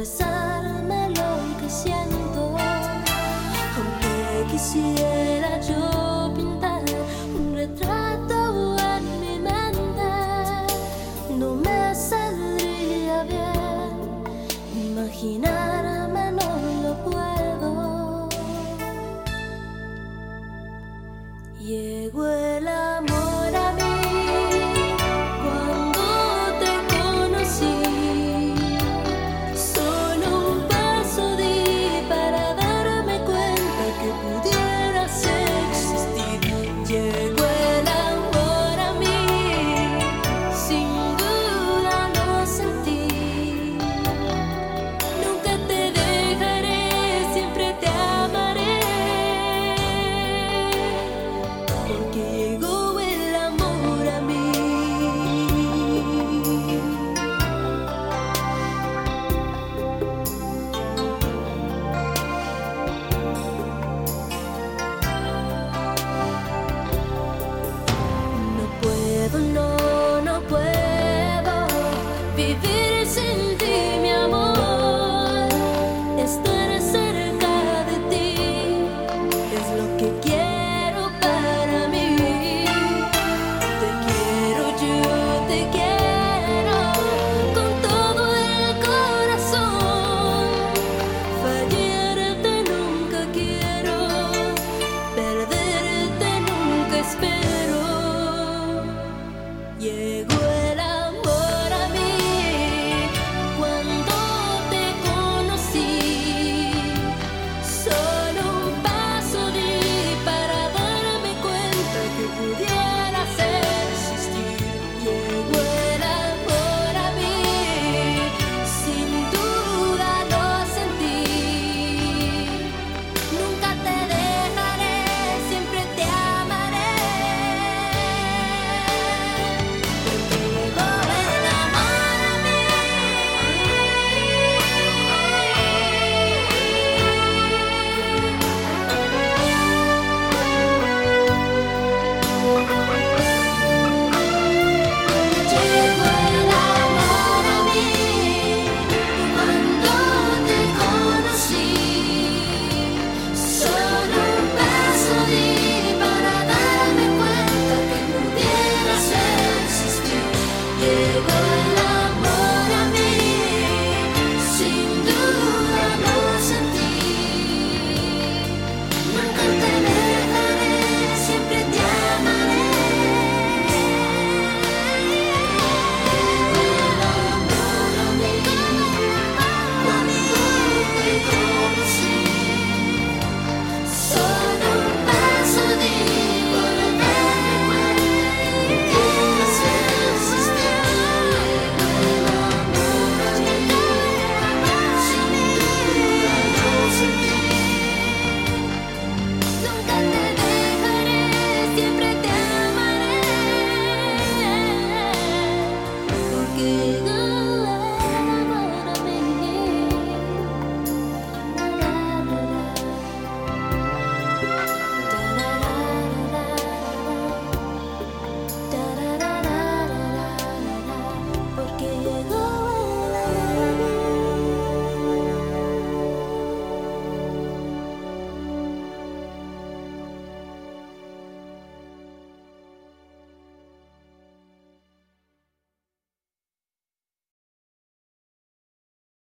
expresarme lo que siento, aunque quisiera yo pintar un retrato en mi mente, no me saldría bien imaginarme no lo puedo. Llegó el viver.